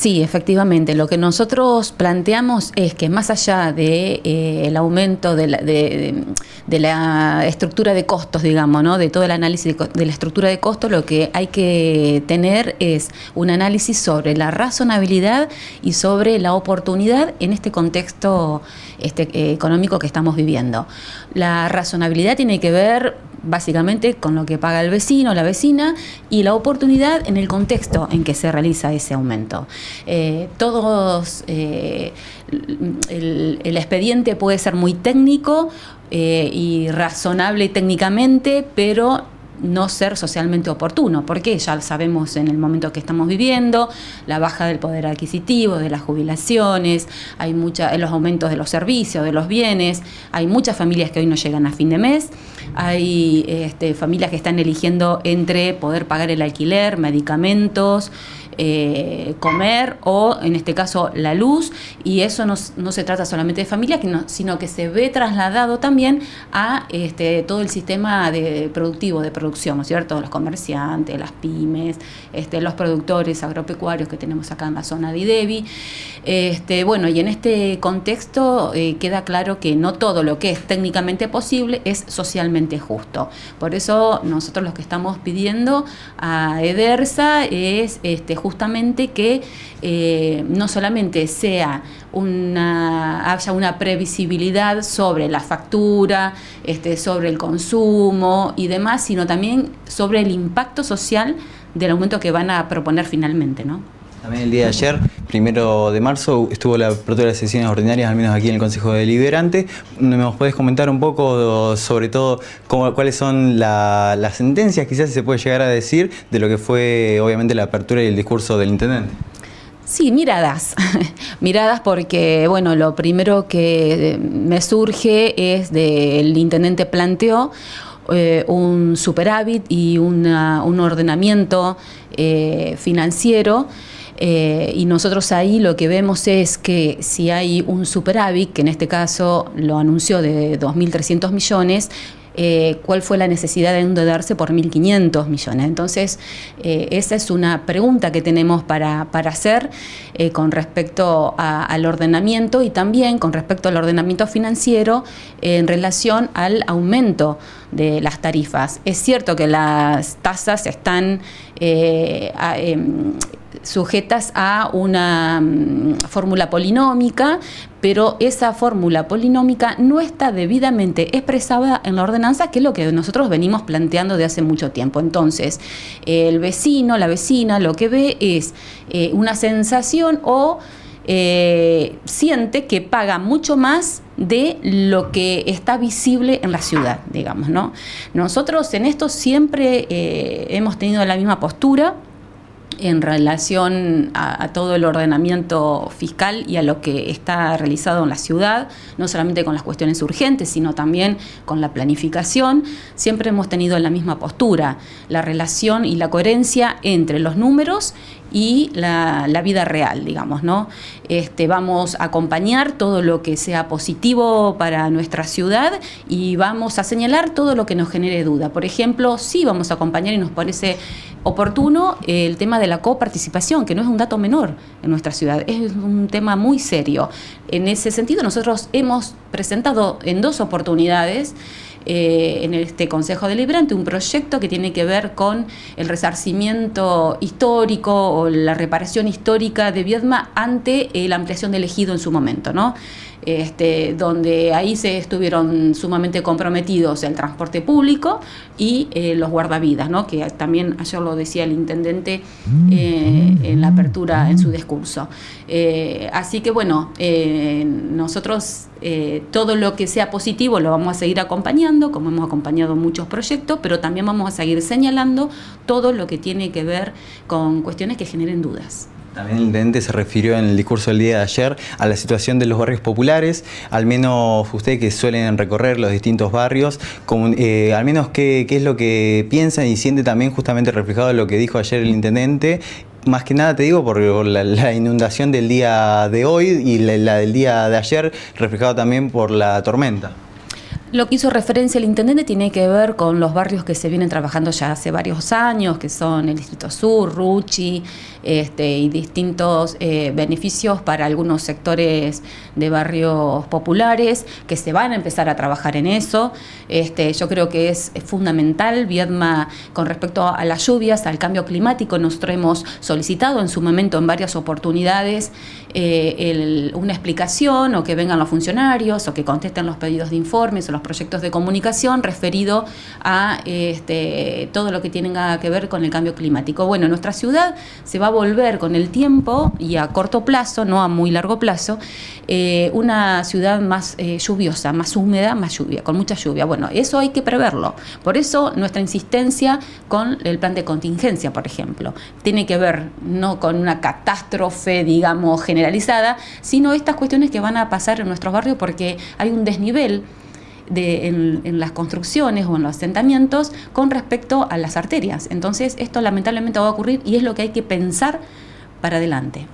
Sí, efectivamente. Lo que nosotros planteamos es que más allá de eh, aumento de la, de, la, estructura de costos, digamos, ¿no? de todo el análisis de, la estructura de costos, lo que hay que tener es un análisis sobre la razonabilidad y sobre la oportunidad en este contexto este, eh, económico que estamos viviendo. La razonabilidad tiene que ver básicamente con lo que paga el vecino la vecina y la oportunidad en el contexto en que se realiza ese aumento. Eh, todos, eh, el, expediente puede ser muy técnico eh, y razonable técnicamente, pero no ser socialmente oportuno, porque ya sabemos en el momento que estamos viviendo, la baja del poder adquisitivo, de las jubilaciones, hay mucha, los aumentos de los servicios, de los bienes, hay muchas familias que hoy no llegan a fin de mes, hay este, familias que están eligiendo entre poder pagar el alquiler, medicamentos, eh, comer o, en este caso, la luz. Y eso no, se trata solamente de familia, sino que se ve trasladado también a este, todo el sistema de productivo, de ¿no es cierto? Los comerciantes, las pymes, este, los productores agropecuarios que tenemos acá en la zona de IDEBI. Este, bueno, y en este contexto eh, queda claro que no todo lo que es técnicamente posible es socialmente justo. Por eso nosotros lo que estamos pidiendo a EDERSA es este, justamente que eh, no solamente sea una, haya una previsibilidad sobre la factura, este, sobre el consumo y demás, sino también sobre el impacto social del aumento que van a proponer finalmente, ¿no? También el día de ayer, primero de marzo, estuvo la apertura de sesiones ordinarias, al menos aquí en el Consejo Deliberante. ¿Nos puedes comentar un poco sobre todo cuáles son las sentencias, quizás se puede llegar a decir, de lo que fue obviamente la apertura y el discurso del intendente? Sí, miradas. miradas porque, bueno, lo primero que me surge es del intendente planteó eh, un superávit y un ordenamiento eh, financiero eh, y nosotros ahí lo que vemos es que si hay un superávit, que en este caso lo anunció de 2.300 millones, eh, cuál fue la necesidad de endeudarse por 1.500 millones. Entonces, eh, esa es una pregunta que tenemos para, hacer con respecto al ordenamiento y también con respecto al ordenamiento financiero en relación al aumento de las tarifas. Es cierto que las tasas están em, sujetas a una mm, fórmula polinómica, pero esa fórmula polinómica no está debidamente expresada en la ordenanza, que es lo que nosotros venimos planteando de hace mucho tiempo. Entonces, el vecino, la vecina, lo que ve es eh, una sensación o eh, siente que paga mucho más de lo que está visible en la ciudad, digamos, ¿no? Nosotros en esto siempre eh, hemos tenido la misma postura en relación a, todo el ordenamiento fiscal y a lo que está realizado en la ciudad, no solamente con las cuestiones urgentes, sino también con la planificación, siempre hemos tenido la misma postura, la relación y la coherencia entre los números y la, vida real, digamos, ¿no? Este, vamos a acompañar todo lo que sea positivo para nuestra ciudad y vamos a señalar todo lo que nos genere duda. Por ejemplo, sí vamos a acompañar y nos parece oportuno el tema de la coparticipación, que no es un dato menor en nuestra ciudad, es un tema muy serio. En ese sentido, nosotros hemos presentado en dos oportunidades eh, en este Consejo Deliberante un proyecto que tiene que ver con el resarcimiento histórico o la reparación histórica de Viedma ante la ampliación del ejido en su momento, ¿no? Este, donde ahí se estuvieron sumamente comprometidos el transporte público y eh, los guardavidas, ¿no? que también ayer lo decía el intendente eh, en la apertura en su discurso. Eh, así que bueno, nosotros todo lo que sea positivo lo vamos a seguir acompañando, como hemos acompañado muchos proyectos, pero también vamos a seguir señalando todo lo que tiene que ver con cuestiones que generen dudas. También el intendente se refirió en el discurso del día de ayer a la situación de los barrios populares, al menos ustedes que suelen recorrer los distintos barrios, eh, al menos qué, es lo que piensan y siente también justamente reflejado lo que dijo ayer el intendente más que nada te digo por la, inundación del día de hoy y la, del día de ayer, reflejado también por la tormenta. Lo que hizo referencia el intendente tiene que ver con los barrios que se vienen trabajando ya hace varios años, que son el Distrito Sur, Ruchi, este, y distintos eh, beneficios para algunos sectores de barrios populares que se van a empezar a trabajar en eso. Este, yo creo que es, fundamental, Viedma, con respecto a las lluvias, al cambio climático, nosotros hemos solicitado en su momento en varias oportunidades eh, una explicación o que vengan los funcionarios o que contesten los pedidos de informes o los proyectos de comunicación referido a este, todo lo que tenga que ver con el cambio climático. Bueno, nuestra ciudad se va a volver con el tiempo y a corto plazo, no a muy largo plazo, eh, una ciudad más eh, lluviosa, más húmeda, más lluvia, con mucha lluvia. Bueno, eso hay que preverlo. Por eso nuestra insistencia con el plan de contingencia, por ejemplo, tiene que ver no con una catástrofe, digamos, generalizada, sino estas cuestiones que van a pasar en nuestros barrios porque hay un desnivel en, las construcciones o en los asentamientos con respecto a las arterias. Entonces, esto lamentablemente va a ocurrir y es lo que hay que pensar para adelante.